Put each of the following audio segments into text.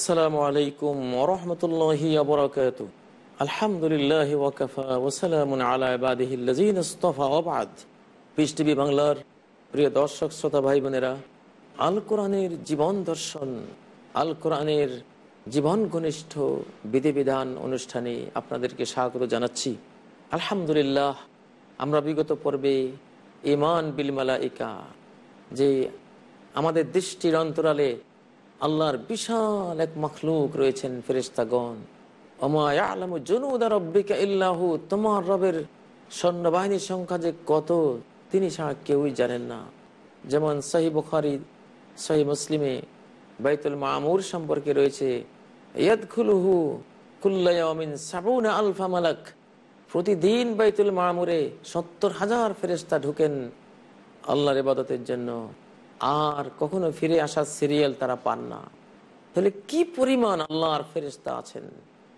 আসসালামু আলাইকুম ওরহমতুল্লাহি আবরকাত আলহামদুলিল্লাহ ওয়াকাফা ওসালামুন আলা ইবাদিহিল্লাযিন ইসতাফা ওয়াবাদ পিস টিভি বাংলার প্রিয় দর্শক, শ্রোতা ভাই বোনেরা আল কোরআনের জীবন দর্শন আল কোরআনের জীবন ঘনিষ্ঠ বিধিবিধান অনুষ্ঠানে আপনাদেরকে স্বাগত জানাচ্ছি। আলহামদুলিল্লাহ, আমরা বিগত পর্বে ইমান বিল মালাইকা, যে আমাদের দৃষ্টির অন্তরালে আল্লাহর বিশাল এক মখলুক রয়েছেন ফেরিস্তাগণ ইল্লাহু, তোমার রবের সৈন্যবাহিনীর সংখ্যা যে কত, তিনি ছাড়া কেউই জানেন না। যেমন সহি বুখারি সহি মুসলিমে বাইতুল মামুর সম্পর্কে রয়েছে, ইয়াদখুলুহু কুল্লায়ামিন সাবুনা আলফা মালাক। প্রতিদিন বাইতুল মামুরে সত্তর হাজার ফেরেস্তা ঢুকেন আল্লাহর ইবাদতের জন্য। আর কখনো ফিরে আসার সিরিয়াল তারা পান না। তাহলে কি পরিমাণ আল্লাহর ফেরিস্তা আছেন?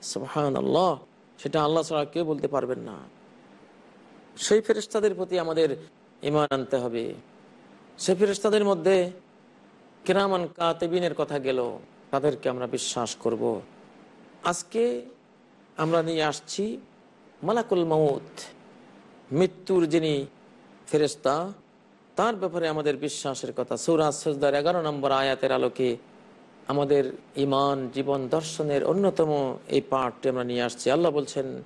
সুহান আল্লাহ সেটা আল্লাহ ছাড়া কেউ বলতে পারবেন না। সেই ফেরিস্তাদের প্রতি আমাদের ইমান আনতে হবে। সেই ফেরিস্তাদের মধ্যে কেরামান কাতেবিনের কথা গেল, তাদেরকে আমরা বিশ্বাস করব। আজকে আমরা নিয়ে আসছি মালাকুল মৌত মৃত্যুর যিনি ফেরেস্তা তার ব্যাপারে আমাদের বিশ্বাসের কথা। সৌরাজ সজদার এগারো নম্বর আয়াতের আলোকে আমাদের ইমান জীবন দর্শনের অন্যতম এই পাঠটি আমরা নিয়ে আসছি। আল্লাহ বলছেন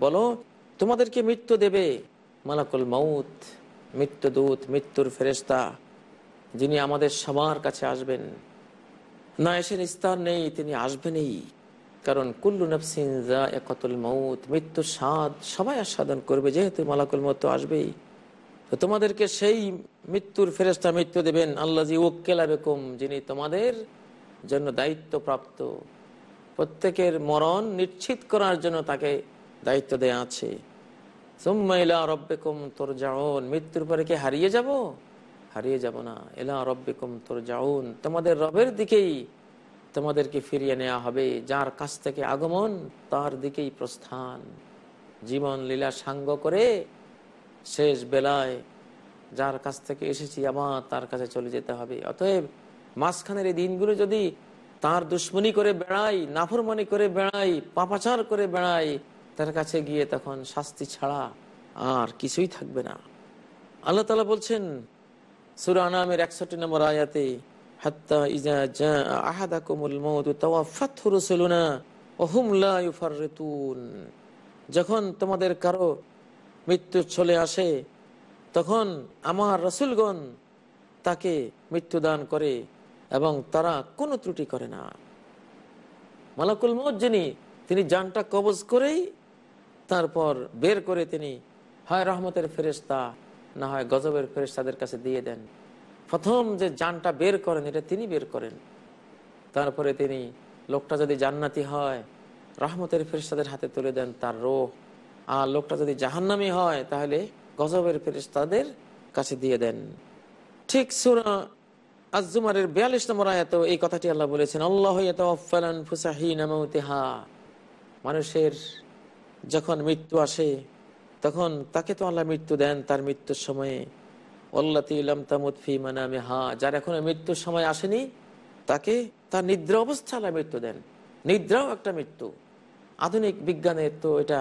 বলো তোমাদেরকে মৃত্যু দেবে? মালাকুল মৌত মৃত্যু দূত, মৃত্যুর যিনি আমাদের সবার কাছে আসবেন। না, এসে নিস্তার নেই, তিনি আসবেনই। কারণ কুল্লু নফসিন একতুল মৌত মৃত্যুর স্বাদ সবাই আস্বাদন করবে, যেহেতু মালাকুল মত আসবেই। তো তোমাদেরকে সেই মৃত্যুর ফেরেস্তা মৃত্যু দেবেন আল্লাহ জি ওকেলা যিনি তোমাদের জন্য দায়িত্ব প্রাপ্ত প্রত্যেকের মরণ নিশ্চিত করার জন্য তাকে দায়িত্ব দেয়া আছে। সোম্মাইলা রব্বেকুম তোর যাওন মৃত্যুর পরে কি হারিয়ে যাব? হারিয়ে যাব না। এলা রব্বিকুম তোর যাউন তোমাদের রবের দিকেই তোমাদেরকে ফিরিয়ে নেওয়া হবে। যার কাছ থেকে আগমন, তার দিকেই প্রস্থান। জীবন লীলা সাঙ্গ করে শেষ বেলায় যার কাছ থেকে এসেছি আমার তার কাছে চলে যেতে হবে। অতএব মাঝখানের এই দিনগুলো যদি তার দুশ্মনী করে বেড়াই নাফরমানি করে বেড়াই পাপাচার করে বেড়াই তার কাছে গিয়ে তখন শাস্তি ছাড়া আর কিছুই থাকবে না। আল্লাহ তালা বলছেন সুরা নামের একষট্টি নম্বর আয়াতে যখন তোমাদের কারও মৃত্যু চলে আসে, তখন আমার রসুলগণ তাকে মৃত্যু দান করে এবং তারা কোনো ত্রুটি করে না। মালাকুল মউত যিনি, তিনি জানটা কবজ করেই তারপর বের করে তিনি, হয় রহমতের ফেরেশতা না হয় গজবের ফেরেস্তাদের কাছে দিয়ে দেন। প্রথম যে যানটা বের করেন, এটা তিনি বের করেন। তারপরে তিনি লোকটা যদি জান্নাতি হয়, রহমতের ফেরিস্তাদের হাতে তুলে দেন তার রোহ। আর লোকটা যদি জাহান্নামি হয়, তাহলে গজবের ফেরিস্তাদের কাছে দিয়ে দেন। ঠিক সুরা আজুমারের বিয়াল্লিশ নম্বর আয়াত এই কথাটি আল্লাহ বলেছেন, আল্লাহ মানুষের যখন মৃত্যু আসে তখন তাকে তো আল্লাহ মৃত্যু দেন, তার মৃত্যুর সময়ে হা যার এখনও মৃত্যুর সময় আসেনি, তাকে, তার নিদ্রা অবস্থা আল্লাহ মৃত্যু দেন। নিদ্রাও একটা মৃত্যু। আধুনিক বিজ্ঞানের তো এটা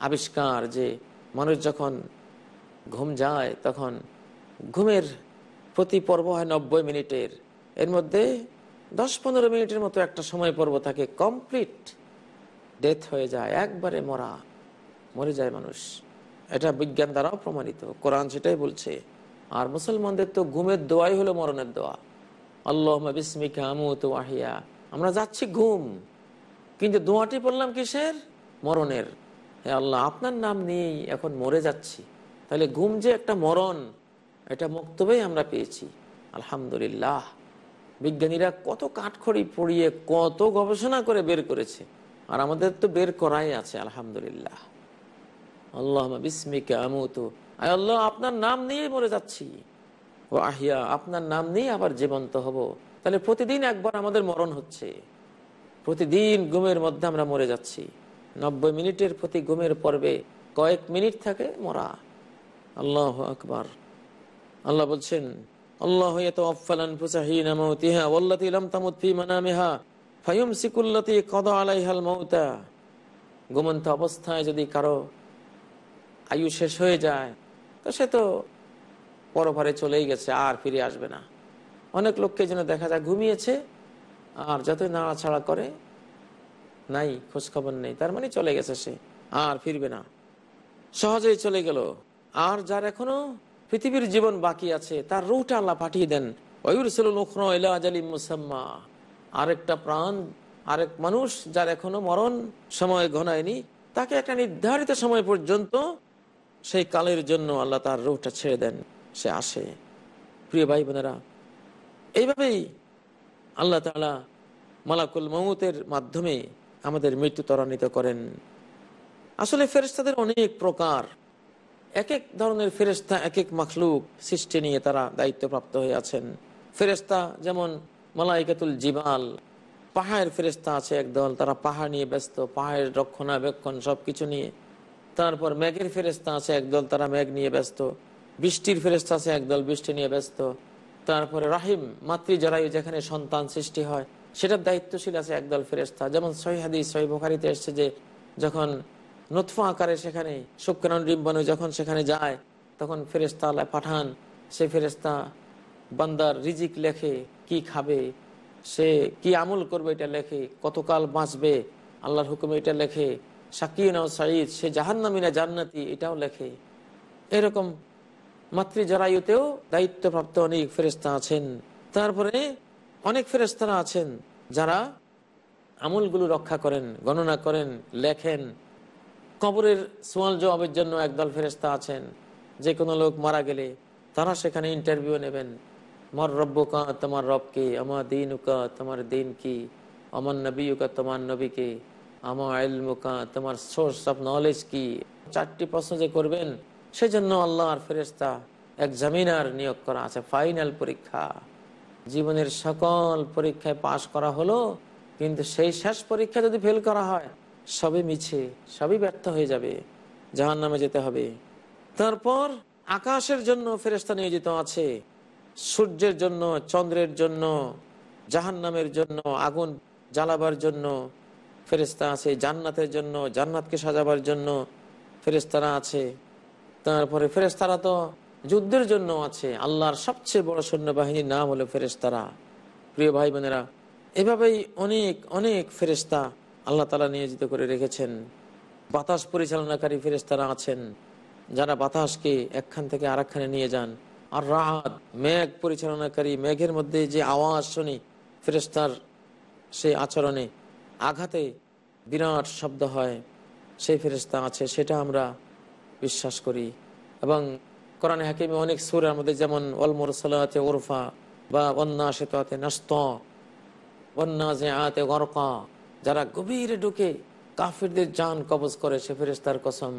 আবিষ্কার যে মানুষ যখন ঘুম যায়, তখন ঘুমের প্রতি পর্ব হয় নব্বই মিনিটের। এর মধ্যে দশ পনেরো মিনিটের মতো একটা সময় পর্ব থাকে, কমপ্লিট ডেথ হয়ে যায়, একবারে মরা, মরে যায় মানুষ। এটা বিজ্ঞান দ্বারাও প্রমাণিত। কোরআন সেটাই বলছে, আর মুসলমানদের তো ঘুমের দোয়াই হলো মরণের দোয়া। আল্লাহ বিস্মিকা আমরা যাচ্ছি ঘুম, কিন্তু দোয়াটি পড়লাম কিসের? মরণের। হ্যাঁ আল্লাহ, আপনার নাম নিয়েই এখন মরে যাচ্ছি। তাহলে ঘুম যে একটা মরণ, এটা মুক্তবেই আমরা পেয়েছি। আলহামদুলিল্লাহ। বিজ্ঞানীরা কত কাঠখড়ি পড়িয়ে কত গবেষণা করে বের করেছে, আর আমাদের তো বের করাই আছে, আলহামদুলিল্লাহ। আল্লাহ আল্লাহ, আপনার নাম নিয়ে মরে যাচ্ছি। ও আহিয়া, আপনার নাম নিয়ে আবার জীবন্ত হব। তাহলে প্রতিদিন একবার আমাদের মরণ হচ্ছে। প্রতিদিন ঘুমের মধ্যে আমরা মরে যাচ্ছি। নব্বই মিনিটের প্রতি ঘুমের পর্বে কয়েক মিনিট থাকে মরা। আল্লাহ আকবার। আল্লাহ বলছেন, আল্লাহ অবস্থায় যদি কারও আয়ু শেষ হয়ে যায়, তো সে তো পরভারে চলেই গেছে, আর ফিরে আসবে না। অনেক লোককে যেন দেখা যায় ঘুমিয়েছে, আর যতই নাড়াছাড়া করে, নাই খোঁজ খবর নেই, তার মানে চলে গেছে সে, আর ফিরবে না। সহজেই চলে গেল। আর যার এখনও পৃথিবীর জীবন বাকি আছে, তার রুটা আল্লাহ পাঠিয়ে দেন মুসাম্মা। আরেকটা প্রাণ, আরেক মানুষ যার এখনও মরণ সময় ঘনায়নি, তাকে একটা নির্ধারিত সময় পর্যন্ত সেই কালের জন্য আল্লাহ তার রুহটা ছেড়ে দেন, সে আসে। প্রিয় ভাই বোনেরা, এইভাবেই আল্লাহ তালা মালাকুল মমতের মাধ্যমে আমাদের মৃত্যু ত্বরান্বিত করেন। আসলে ফেরেস্তাদের অনেক প্রকার এক এক ধরনের ফেরেস্তা এক এক মখলুক সৃষ্টি নিয়ে তারা দায়িত্বপ্রাপ্ত হয়ে আছেন। ফেরেস্তা যেমন মালাইকাতুল জিবাল, পাহাড়ের ফেরেস্তা আছে একদল, তারা পাহাড় নিয়ে ব্যস্ত, পাহাড়ের রক্ষণাবেক্ষণ সবকিছু নিয়ে। তারপর মেঘের ফেরেস্তা আছে, একদল তারা মেঘ নিয়ে ব্যস্ত। বৃষ্টির ফেরেস্তা আছে, একদল বৃষ্টি নিয়ে ব্যস্ত। তারপরে রাহিম মাতৃ জরায়ু যেখানে সন্তান সৃষ্টি হয়, সেটার দায়িত্বশীল আছে একদল ফেরেস্তা যেমন সহিহাদি সহি বোখারিতে এসছে যে, যখন নতফা আকারে সেখানে শুক্রাণ ডিম্বাণু যখন সেখানে যায়, তখন ফেরেস্তা আল্লাহ পাঠান, সে ফেরেস্তা বান্দার রিজিক লেখে, কি খাবে, সে কি আমল করবে এটা লেখে, কতকাল বাঁচবে, আল্লাহর হুকুমে এটা লেখে সাকিন সাঈদ, সে জাহান্নামিনা জান্নাতি, এটাও লেখে। এরকম মাতৃ জরায়ুতেও দায়িত্বপ্রাপ্ত অনেক ফেরেস্তা আছেন। তারপরে অনেক ফেরেস্তারা আছেন যারা আমলগুলো রক্ষা করেন, গণনা করেন, লেখেন। কবরের সোয়াল জবাবের জন্য একদল ফেরেস্তা আছেন। যে কোনো লোক মারা গেলে তারা সেখানে ইন্টারভিউ নেবেন। মর রব্বকা, তোমার রবকে আমার দিন উকা তোমার দিন কি আমার নবী উকা তোমার নবীকে। তোমার সোর্স অফ নলেজ কি? চারটি প্রশ্ন যে করবেন, সেজন্য আল্লাহর ফেরেস্তা এক জামিনার নিয়োগ করা আছে ফাইনাল পরীক্ষা। জীবনের সকল পরীক্ষায় পাশ করা হলো, কিন্তু সেই শেষ পরীক্ষা যদি ফেল করা হয়, সবই মিছে, সবই ব্যর্থ হয়ে যাবে জাহান নামে যেতে হবে। তারপর আকাশের জন্য ফেরেস্তা নিয়োজিত আছে, সূর্যের জন্য, চন্দ্রের জন্য জাহান নামের জন্য, আগুন জ্বালাবার জন্য ফেরেস্তা আছে জান্নাতের জন্য, জান্নাতকে সাজাবার জন্য ফেরেস্তারা আছে। তারপরে ফেরেস্তারা তো যুদ্ধের জন্য আছে। আল্লাহর সবচেয়ে বড় সৈন্যবাহিনীর নাম হলো ফেরেস্তারা প্রিয় ভাই বোনেরা এভাবেই অনেক অনেক ফেরেস্তা আল্লাহ তালা নিয়োজিত করে রেখেছেন। বাতাস পরিচালনাকারী ফেরেস্তারা আছেন। যারা বাতাসকে একখান থেকে আরেকখানে নিয়ে যান। আর রাত, মেঘ পরিচালনাকারী, মেঘের মধ্যে যে আওয়াজ শুনি ফেরেস্তার সেই আচরণে আঘাতে বিরাট শব্দ হয়, সেই ফেরেস্তা আছে, সেটা আমরা বিশ্বাস করি। এবং কোরআনে হাকিমে অনেক সুরের মধ্যে যেমন অলমর সালাতে ওরফা বা অন্না সেতাতে নাস্ত অন্না যে আতে গরকা, যারা গভীরে ঢুকে কাফিরদের যান কবজ করে, সে ফেরেস্তার কসম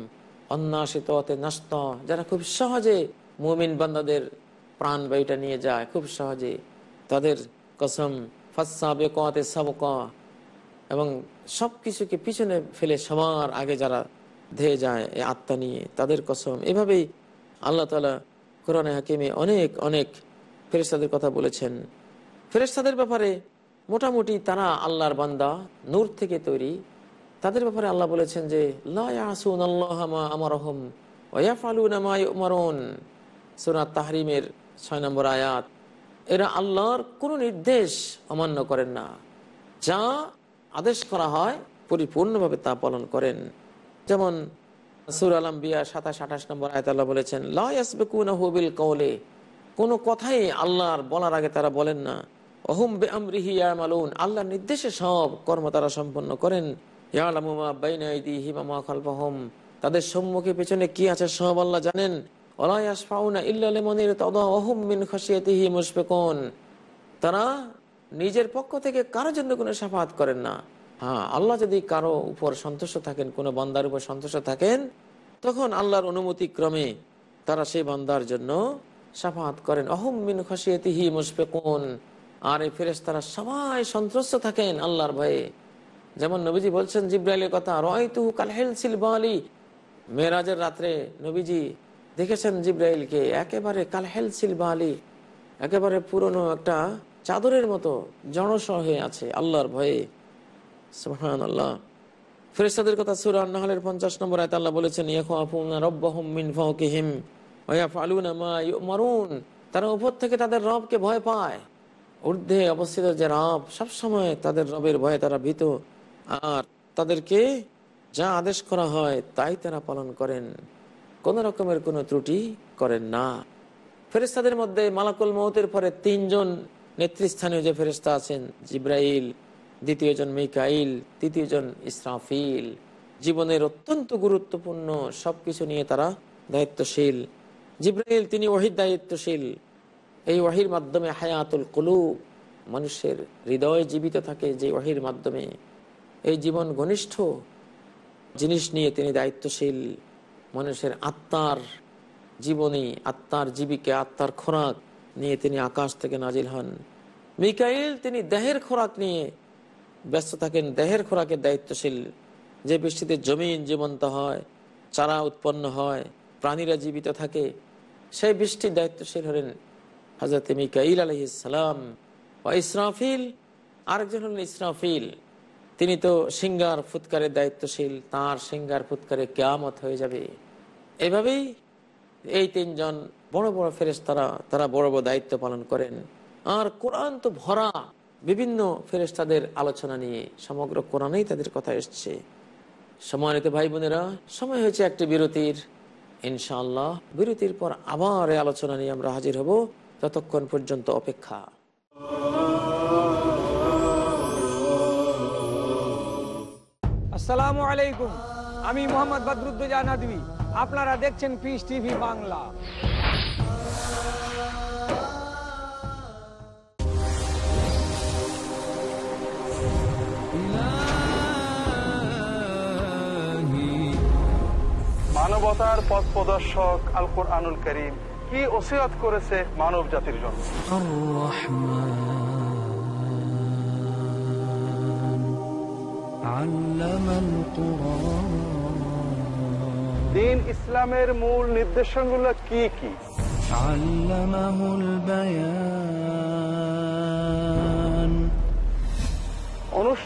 অন্না সেতাতে নাস্ত যারা খুব সহজে মুমিন বান্দাদের প্রাণ বায়ুটা নিয়ে যায়, খুব সহজে তাদের কসম ফাঁসা বেকাতে সাবকা এবং সব কিছুকে পিছনে ফেলে সবার আগে যারা ধেয়ে যায়, এই আত্মা নিয়ে, তাদের কসম। এভাবেই আল্লাহ তালা কোরআনে হাকিমে অনেক অনেক ফেরেস্তাদের কথা বলেছেন। ফেরেস্তাদের ব্যাপারে মোটামুটি তারা আল্লাহর বান্দা, নূর থেকে তৈরি। তাদের ব্যাপারে আল্লাহ বলেছেন যে আমারহম সুরাত তাহরিমের ছয় নম্বর আয়াত। এরা আল্লাহর কোনো নির্দেশ অমান্য করেন না। যা আদেশ করা হয়, পরিপূর্ণভাবে তা পালন করেন। যেমন সুর আলম বিয়া সাতাশ, আঠাশ নম্বর আয়তাল্লাহ বলেছেন লাসবেকুন কৌলে কোনো কথাই আল্লাহর বলার আগে তারা বলেন না। অহুম বে মালুন নির্দেশে সব কর্ম তারা সম্পন্ন করেন। তাদের সম্মুখে পেছনে কি আছে সব আল্লাহ জানেন। ওহুম মিন তারা নিজের পক্ষ থেকে কারোর জন্য কোনো সাফাত করেন না। হ্যাঁ আল্লাহ যদি কারও উপর সন্তুষ্ট থাকেন, কোনো বান্দার উপর সন্তুষ্ট থাকেন, তখন আল্লাহর অনুমতি ক্রমে তারা সেই বান্দার জন্য সাফাত করেন। অহম মিন খসিয়তিহি মুশফিকুন। আর এই ফেরেস তারা সবাই সন্ত্রস্ত থাকেন আল্লাহর ভয়ে। যেমন নবীজি বলছেন জিব্রাইলের কথা রয় তু কালহেল সিলবালি মেয়েরাজের রাত্রে নবীজি দেখেছেন জিব্রাইলকে একেবারে কালহেল সিলবালি একেবারে পুরনো একটা চাদরের মতো জনসহ হয়ে আছে আল্লাহর ভয়ে। আল্লাহ ফেরেস্তাদের কথা সুরান নাহলের পঞ্চাশ নম্বর আয়ত আল্লাহ বলেছেন তারা উপর থেকে তাদের রবকে ভয় পায়। ঊর্ধ্বে অবস্থিত যে রব, সবসময় তাদের রবের ভয়ে তারা ভীত। আর তাদেরকে যা আদেশ করা হয়, তাই তারা পালন করেন। কোন রকমের কোনো ত্রুটি করেন না। ফেরেস্তাদের মধ্যে মালাকুল মৌতের পরে তিনজন নেতৃস্থানীয় যে ফেরেস্তা আছেন, জিব্রাইল দ্বিতীয়জন মিকাইল তৃতীয়জন ইসরাফিল, জীবনের অত্যন্ত গুরুত্বপূর্ণ সবকিছু নিয়ে তারা দায়িত্বশীল। জিব্রাইল, তিনি ওহির দায়িত্বশীল। এই ওয়াহির মাধ্যমে হায়াতুল কলু মানুষের হৃদয় জীবিত থাকে যে ওয়াহির মাধ্যমে। এই জীবন ঘনিষ্ঠ জিনিস নিয়ে তিনি দায়িত্বশীল। মানুষের আত্মার জীবনী, আত্মার জীবিকা, আত্মার খোরাক নিয়ে তিনি আকাশ থেকে নাজিল হন। মিকাইল তিনি দেহের খোরাক নিয়ে ব্যস্ত থাকেন। দেহের খোরাকের দায়িত্বশীল। যে বৃষ্টিতে জমিন জীবন্ত হয়, চারা উৎপন্ন হয়, প্রাণীরা জীবিত থাকে, সেই বৃষ্টির দায়িত্বশীল হলেন হজরত মিকাইল আলহিসাম বা ইসরাফিল। আরেকজন হলেন ইসরাফিল। তিনি তো সিঙ্গার ফুৎকারের দায়িত্বশীল, তার সিঙ্গার ফুৎকারে কেয়ামত হয়ে যাবে। এভাবেই এই তিনজন বড় বড় ফেরেস তারা তারা বড় বড় দায়িত্ব পালন করেন। আর কোরআন তো ভরা। বিভিন্ন ফেরেস্তাদের আলোচনা নিয়ে সমগ্র কোরআনেই তাদের কথা এসছে। সম্মানিত ভাই বোনেরা সময় হয়েছে একটি বিরতির। ইনশাআল্লাহ, বিরতির পর আবার আলোচনা নিয়ে আমরা হাজির হব। ততক্ষণ পর্যন্ত অপেক্ষা। আসসালামু আলাইকুম। আমি মোহাম্মদ বদরুদ্দোজা নদী আপনারা দেখছেন পিস টিভি বাংলা। মানবতার পথ প্রদর্শক আল কোরআনুল করিম কি ওসিরাত করেছে মানব জাতির জন্য? দিন ইসলামের মূল নির্দেশনগুলো কি কি? আল্লামাহুল বায়ান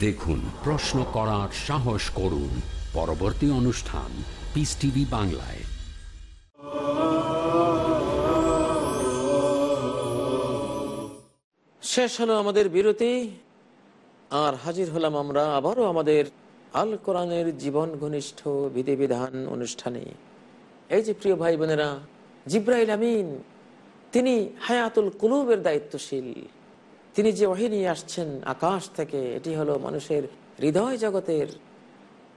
দেখুন, প্রশ্ন করার সাহস করুন। পরবর্তী অনুষ্ঠান পিস টিভি বাংলায়। শেষ হলো আমাদের বিরতি। আর হাজির হলাম আমরা আবারও আমাদের আল কোরআনের জীবন ঘনিষ্ঠ বিধিবিধান অনুষ্ঠানে। এই যে প্রিয় ভাই বোনেরা, জিব্রাইল আমিন, তিনি হায়াতুল কুলুবের দায়িত্বশীল। তিনি যে ওহি নিয়ে আসছেন আকাশ থেকে, এটি হলো মানুষের হৃদয় জগতের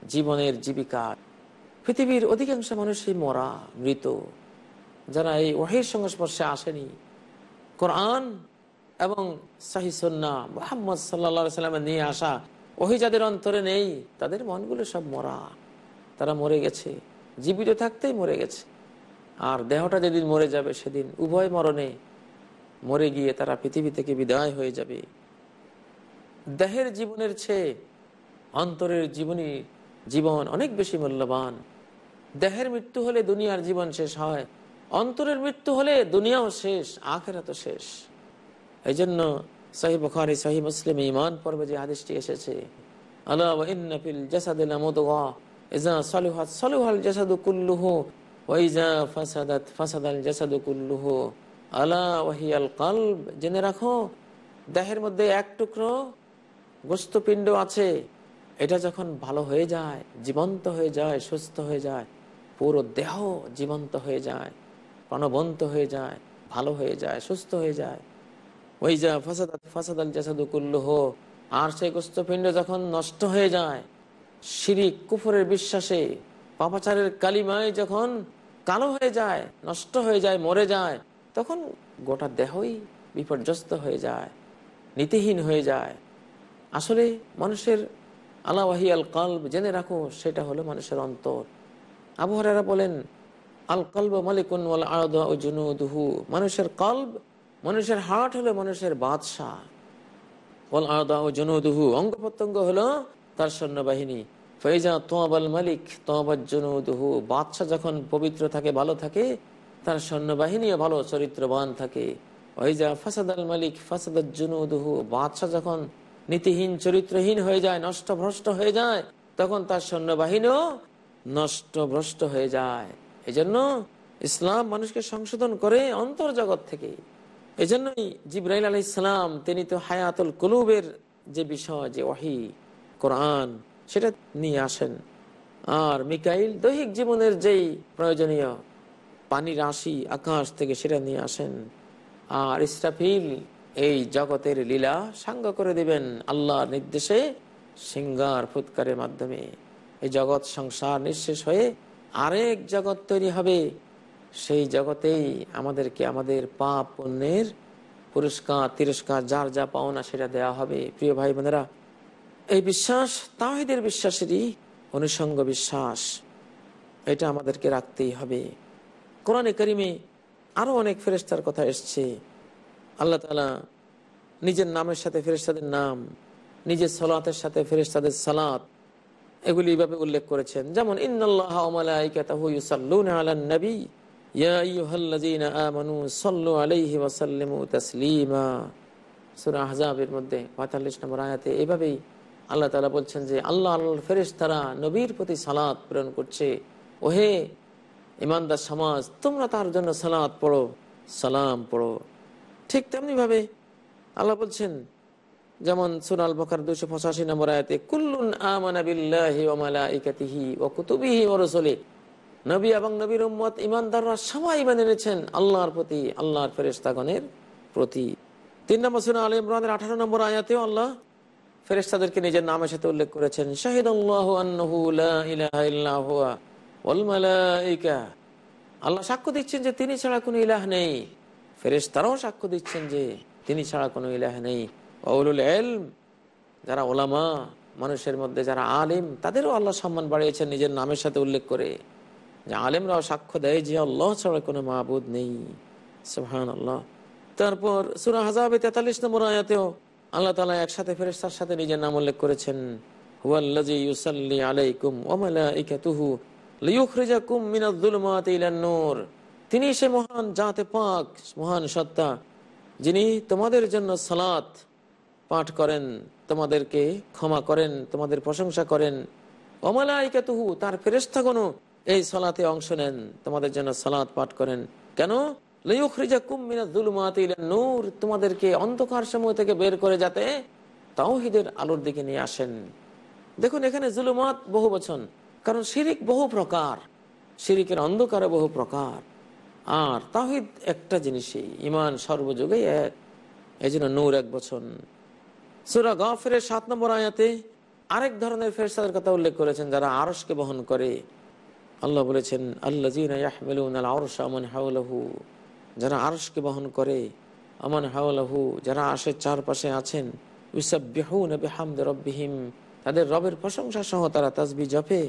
জীবনের জীবিকা। পৃথিবীর অধিকাংশ মানুষই মরা, মৃত। যারা এই ওহির সংস্পর্শে আসেনি, কোরআন এবং সাহিসন্না মোহাম্মদ সাল্লা সাল্লামের নিয়ে আসা ওহি যাদের অন্তরে নেই, তাদের মনগুলো সব মরা। তারা মরে গেছে, জীবিত থাকতেই মরে গেছে। আর দেহটা যেদিন মরে যাবে, সেদিন উভয় মরণে মরে গিয়ে তারা পৃথিবী থেকে বিদায় হয়ে যাবে। দেহের জীবনের চেয়ে অন্তরের জীবনী জীবন অনেক বেশি মূল্যবান। দেহের মৃত্যু হলে দুনিয়ার জীবন শেষ হয়, অন্তরের মৃত্যু হলে দুনিয়াও শেষ আখেরা তো শেষ। এই জন্য সহি বখারি সহি মুসলিম ইমান পর্বে যে আদেশটি এসেছে আল্লাহ আলা ওয়াহিয়াল কালব, জেনে রাখো, দেহের মধ্যে এক টুকরো গোস্তপিণ্ড আছে। এটা যখন ভালো হয়ে যায়, জীবন্ত হয়ে যায়, সুস্থ হয়ে যায়, পুরো দেহ জীবন্ত হয়ে যায়, প্রাণবন্ত হয়ে যায়, ভালো হয়ে যায়, সুস্থ হয়ে যায়। ওই যা ফাসাদ ফাসাদাল জাসাদু কুল্লুহ, আর সেই গোস্তপিণ্ড যখন নষ্ট হয়ে যায়, শিরিক, কুফরের বিশ্বাসে, পাপাচারের কালিমায় যখন কালো হয়ে যায়, নষ্ট হয়ে যায়, মরে যায় তখন গোটা দেহই বিপর্যস্ত হয়ে যায়, নীতিহীন হয়ে যায়। আসলে মানুষের আলাওয়াহি আল কল্ব জেনে রাখো, সেটা হলো মানুষের অন্তর। আবহাওয়ারা বলেন, আল কল্ব মালিকুন জুনুদুহু। মানুষের কল্ব, মানুষের হার্ট হলো মানুষের বাদশাহ। ওয়াল আদা ও জনুদুহু, অঙ্গ প্রত্যঙ্গ হলো তার সৈন্যবাহিনী। ফৈজা তোয়াবাল মালিক তোয়াবাল জনুদুহু। বাদশাহ যখন পবিত্র থাকে, ভালো থাকে তার সৈন্যবাহিনীও ভালো চরিত্রবান থাকে। ওইজা ফাসাদ আল মালিক ফাসাদ জনুদুহু, বাদশাহ যখন নীতিহীন, চরিত্রহীন হয়ে যায় নষ্ট ভ্রষ্ট হয়ে যায়, তখন তার সৈন্যবাহিনীও নষ্ট ভ্রষ্ট হয়ে যায়। এজন্য ইসলাম মানুষকে সংশোধন করে অন্তর জগৎ থেকে। এই জন্যই জিব্রাইল আলহ ইসলাম তিনি তো হায়াতুল কুলুবের যে বিষয়, যে ওহি কোরআন, সেটা নিয়ে আসেন। আর মিকাইল দৈহিক জীবনের যেই প্রয়োজনীয় পানি রাশি আকাশ থেকে সেটা নিয়ে আসেন। আর ইসরাফিল এই জগতের লীলা সাঙ্গ করে দিবেন আল্লাহর নির্দেশে সিঙ্গার ফুৎকারের মাধ্যমে। এই জগৎ সংসার নিঃশেষ হয়ে আরেক জগৎ তৈরি হবে। সেই জগতেই আমাদেরকে আমাদের পাপ পুণ্যের পুরস্কার, তিরস্কার, যার যা পাওনা সেটা দেওয়া হবে। প্রিয় ভাই বোনেরা, এই বিশ্বাস তাহিদের বিশ্বাসেরই অনুষঙ্গ বিশ্বাস। এটা আমাদেরকে রাখতেই হবে। কোরআনে করিমে আরও অনেক ফেরেস্তার কথা এসছে। আল্লাহ তালা নিজের নামের সাথে ফেরেস্তাদের নাম, নিজের সলাতের সাথে ফেরেস্তাদের সালাত, এগুলি এইভাবে উল্লেখ করেছেন। যেমন মধ্যে 45 নম্বর আয়াতে আল্লাহ বলছেন যে, আল্লাহ আল্লাহর ফেরেশতারা নবীর প্রতি সালাত প্রেরণ করছে। ওহে ইমানদার সমাজ, তোমরা তার জন্য সালাত পড়ো, সালাম পড়ো। ঠিক তেমনি ভাবে আল্লাহ বলছেন, যেমন সুরাল বকার দুশো পঁচাশি নম্বর আয়াতে, কুল্লুন আমানা বিল্লাহি ওয়া মালাইকাতিহি ওয়া কুতুবিহি ওয়া রাসূলিহি নবী এবং নবীর উম্মত ইমানদাররা সবাই মেনে নিয়েছেন আল্লাহর প্রতি, আল্লাহর ফেরেস্তাগণের প্রতি। তিন নম্বর সুরা আলী ইমরানের আঠারো নম্বর আয়াতেও আল্লাহ ফেরেস্তাদেরকে নিজের নামের সাথে উল্লেখ করেছেন শাহিদ আল্লাহ আল্লাহ সাক্ষ্য দিচ্ছেন যে তিনি ছাড়া কোনো ইলাহ নেই। ফেরেস্তারাও সাক্ষ্য দিচ্ছেন যে তিনি ছাড়া কোনো ইলাহ নেই। এলম যারা ওলামা, মানুষের মধ্যে যারা আলিম, তাদেরও আল্লাহ সম্মান বাড়িয়েছেন নিজের নামের সাথে উল্লেখ করে। যে আলেমরাও সাক্ষ্য দেয় যে আল্লাহ ছাড়া কোনো মাহবুদ নেই। আল্লাহ তারপর সুরা হাজাবে তেতাল্লিশ নম্বর আয়াতেও আল্লাহ তালা একসাথে ফেরেস্তার সাথে নিজের নাম উল্লেখ করেছেন। হুয়াল্লাজি ইউসাল্লি আলাইকুম লিয়ুখরিজাকুম মিনাজ-যুলুমাতি ইলান-নূর তিনি সে মহান জাতে পাক, মহান সত্তা, যিনি তোমাদের জন্য সালাত পাঠ করেন, তোমাদেরকে ক্ষমা করেন, তোমাদের প্রশংসা করেন। অমালাইকাতুহু তার ফেরেস্তাগণও এই সলাতে অংশ নেন, তোমাদের জন্য সালাত পাঠ করেন। কেন? নূর, তোমাদেরকে অন্ধকার সমূহ থেকে বের করে যাতে তাওহীদের আলোর দিকে নিয়ে আসেন। দেখুন, এখানে জুলুমাত বহু বচন। কারণ শিরিক বহু প্রকার, শিরিকের অন্ধকারে বহু প্রকার। আর তাহিদ একটা জিনিসই ইমান সর্বযুগে এক। এই জন্য নূর এক বচন। সুরা গফের সাত নম্বর আয়াতে আরেক ধরনের ফেরসাদের কথা উল্লেখ করেছেন, যারা আরসকে বহন করে। আল্লাহ বলেছেন আল্লাহ যারা আরসকে বহন করে। আমান হাওলাহু, যারা আশের চারপাশে আছেন তাদের রবের প্রশংসা সহ তারা তাজবি জপে।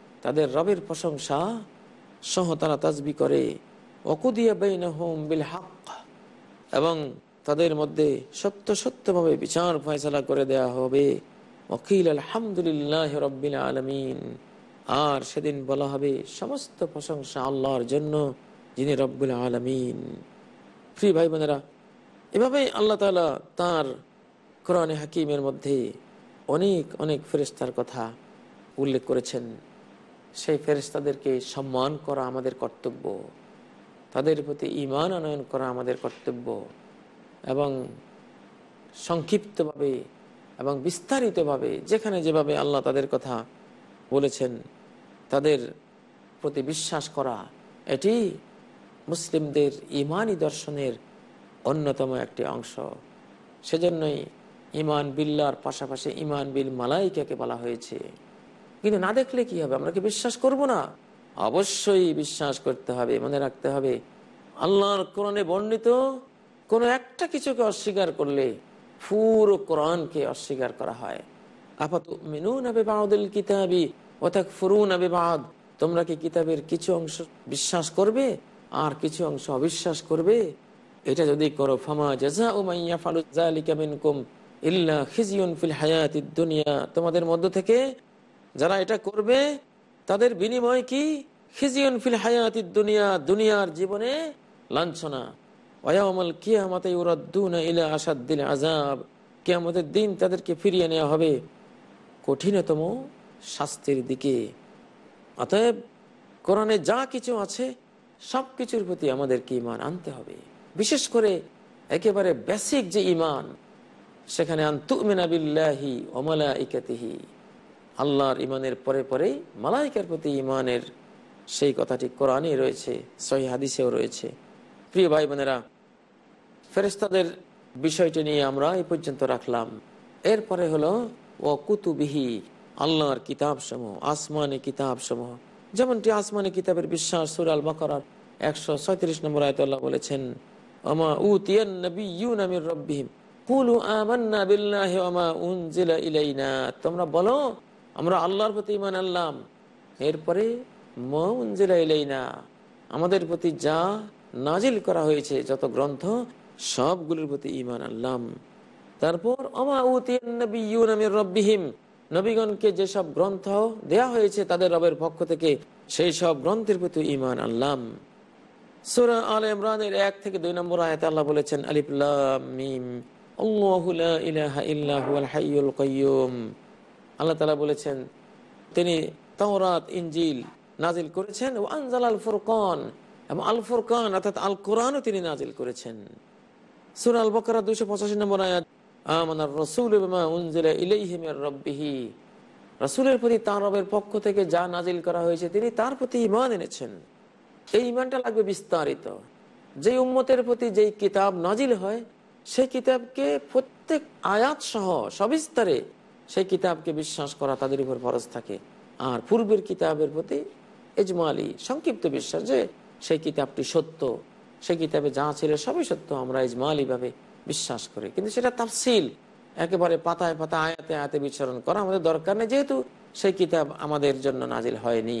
তাদের রবের প্রশংসা সহ তারা তাজবি করে। এবং তাদের মধ্যে সত্য সত্যভাবে বিচার ফয়সলা করে দেয়া হবে। আলহামদুলিল্লাহ রব্বিল আলমিন। আর সেদিন বলা হবে সমস্ত প্রশংসা আল্লাহর জন্য, যিনি রব্বুল আলমিন। ফ্রি ভাই বোনেরা এভাবেই আল্লাহ তালা তার কোরআনে হাকিমের মধ্যে অনেক অনেক ফেরেস্তার কথা উল্লেখ করেছেন। সেই ফেরেস্তাদেরকে সম্মান করা আমাদের কর্তব্য। তাদের প্রতি ইমান আনয়ন করা আমাদের কর্তব্য এবং সংক্ষিপ্তভাবে এবং বিস্তারিতভাবে যেখানে যেভাবে আল্লাহ তাদের কথা বলেছেন, তাদের প্রতি বিশ্বাস করা, এটি মুসলিমদের ইমানই দর্শনের অন্যতম একটি অংশ। সেজন্যই ইমান বিল্লার পাশাপাশি ইমান বিল মালাইকাকে বলা হয়েছে। কিন্তু না দেখলে কি হবে? আমরা কি বিশ্বাস করব না? অবশ্যই বিশ্বাস করতে হবে, মনে রাখতে হবে। আল্লাহর কোরআনে বর্ণিত কোনো একটা কিছুকে অস্বীকার করলে পুরো কোরআনকে অস্বীকার করা হয়। আপাত মিনুন আবে বাউদুল কিতাবি অর্থাৎ ফুরুন আবে বাদ তোমরা কি কিতাবের কিছু অংশ বিশ্বাস করবে আর কিছু অংশ অবিশ্বাস করবে? এটা যদি করো, ফামা জাজা ও মাইয়া ফালুজালিকা মিনকুম ইল্লা ফিল দুনিয়া। তোমাদের মধ্য থেকে যারা এটা করবে, তাদের বিনিময় কি? খিজিউন ফিল হায়াতিদ দুনিয়া, দুনিয়ার জীবনে লাঞ্ছনা। ওয়ামাল কিয়ামতে ইউরাদ্দুনা ইলা আসাদ্দিল আযাব। কিয়ামতের দিন তাদেরকে ফিরিয়ে নেওয়া হবে কঠিনতম শাস্তির দিকে। অতএব কোরআনে যা কিছু আছে সব কিছুর প্রতি আমাদেরকে ইমান আনতে হবে। বিশেষ করে একেবারে বেসিক যে ইমান সেখানে আন্তুমিনাবিল্লাহি ওমালা ইকাতিহি আল্লাহর ইমানের পরে পরেই মালাইকার প্রতি ইমানের সেই কথাটি কোরআনে রয়েছে, সহি হাদিসেও রয়েছে। প্রিয় ভাই বোনেরা ফেরেস্তাদের বিষয়টি নিয়ে আমরা এই পর্যন্ত রাখলাম। এরপরে হলো ও কুতুবিহি, আল্লাহর কিতাব সমূহ আসমানি কিতাব সমূহ যেমনটি আসমানি কিতাবের বিশ্বাস সুরাল বকরার একশো ছয়ত্রিশ নম্বর আয়তল্লাহ বলেছেন ইলাইনা। তোমরা বলো আমরা আল্লাহর প্রতি ইমান আনলাম। এরপরে মা উনজিলা ইলাইনা, আমাদের প্রতি যা নাজিল করা হয়েছে, যত গ্রন্থ, সবগুলোর প্রতি ইমান আনলাম। তারপর রব্বিহিম, নবীগণকে যেসব গ্রন্থ দেয়া হয়েছে তাদের রবের পক্ষ থেকে, সেই সব গ্রন্থের প্রতি ইমান আনলাম। সুরা আল ইমরানের এক থেকে দুই নম্বর আয়াতে আল্লাহ বলেছেন আলিফুল্লাহ আল্লাহ তালা বলেছেন, তিনি তাওরাত ইঞ্জিল নাজিল করেছেন ও আনজাল আল ফুরকান, এবং আল ফুরকান অর্থাৎ আল কোরআনও তিনি নাজিল করেছেন। সুর আল বকরা দুইশো পঁচাশি নম্বর আয়াত, আমানার রসুল রব্বিহি, রসুলের প্রতি তাঁর রবের পক্ষ থেকে যা নাজিল করা হয়েছে তিনি তার প্রতি ইমান এনেছেন। এই ইমানটা লাগবে বিস্তারিত। যে উম্মতের প্রতি যেই কিতাব নাজিল হয়, সেই কিতাবকে প্রত্যেক আয়াত সহ সবিস্তারে সেই কিতাবকে বিশ্বাস করা তাদের উপর ফরজ থাকে। আর পূর্বের কিতাবের প্রতি এজমালি সংক্ষিপ্ত বিশ্বাস যে সেই কিতাবটি সত্য, সেই কিতাবে যা ছিল সবই সত্য, আমরা ইজমালি ভাবে বিশ্বাস করি। কিন্তু সেটা তাফসিল, একেবারে পাতায় পাতায়, আয়াতে আয়াতে বিচরণ করা আমাদের দরকার নেই, যেহেতু সেই কিতাব আমাদের জন্য নাজিল হয়নি।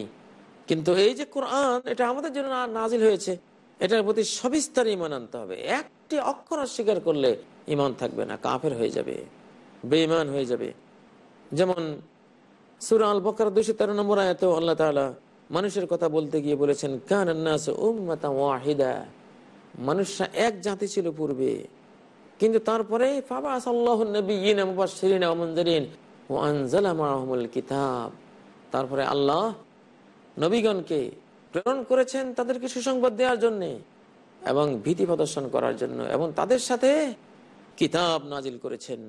কিন্তু এই যে কোরআন, এটা আমাদের জন্য নাজিল হয়েছে, এটার প্রতি সবিস্তার ইমান আনতে হবে। একটি অক্ষর অস্বীকার করলে ইমান থাকবে না, কাফের হয়ে যাবে, বেঈমান হয়ে যাবে। যেমন সুরা আল বকর দুশো তেরো নম্বর আয়ত আল্লাহ তাআলা মানুষের কথা বলতে গিয়ে বলেছেন, কান ওয়াহিদা। মানুষরা এক জাতি ছিল পূর্বে, কিন্তু তারপরে কিতাব। তারপরে আল্লাহ নবীগণকে প্রেরণ করেছেন তাদেরকে সুসংবাদ দেওয়ার জন্য এবং ভীতি প্রদর্শন করার জন্য এবং তাদের সাথে কিতাব নাজিল করেছেন।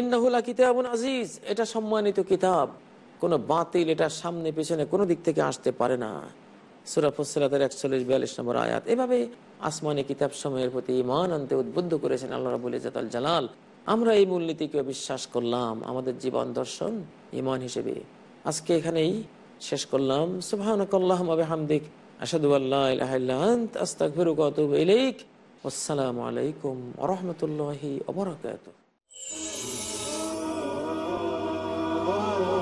ইন্নাহুলা কিতাব আজিজ। এটা সম্মানিত কিতাব। কোনো বাতিল এটা সামনে পেছনে কোনো দিক থেকে আসতে পারে না। সুরাফসলাতের একচল্লিশ, বিয়াল্লিশ নম্বর আয়াত। এভাবে আসমানি কিতাব সময়ের প্রতি ইমান আনতে উদ্বুদ্ধ করেছেন আল্লাহ রাবুল ইজাতাল জালাল। আমরা এই মূলনীতিকে বিশ্বাস করলাম। আমাদের জীবন দর্শন ইমান হিসেবে। আজকে এখানেই শেষ করলাম। সুবহানাকাল্লাহ হামদিক আসাদু আল্লাহ ইলাহা ইল্লা আন্ত। আস্তাগফিরুকা ওয়া আতুবু ইলাইক। আসসালামু আলাইকুম রাহমাতুল্লাহি ওয়া Oh, oh, oh.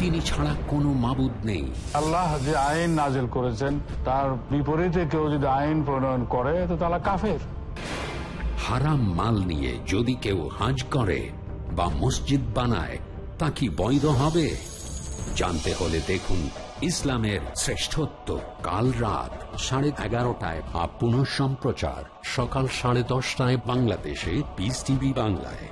তিনি ছাড়া কোনো মাবুদ নেই। আল্লাহ যে আইন নাজেল করেছেন তার বিপরীতে কেউ যদি আইন প্রণয়ন করে তো তারা কাফের। হারাম মাল নিয়ে যদি কেউ হাজ করে বা মসজিদ বানায় তা কি বৈধ হবে? জানতে হলে দেখুন ইসলামের শ্রেষ্ঠত্ব কাল রাত সাড়ে এগারোটায় বা পুনঃ সম্প্রচার সকাল সাড়ে দশটায় বাংলাদেশে পিস টিভি বাংলায়।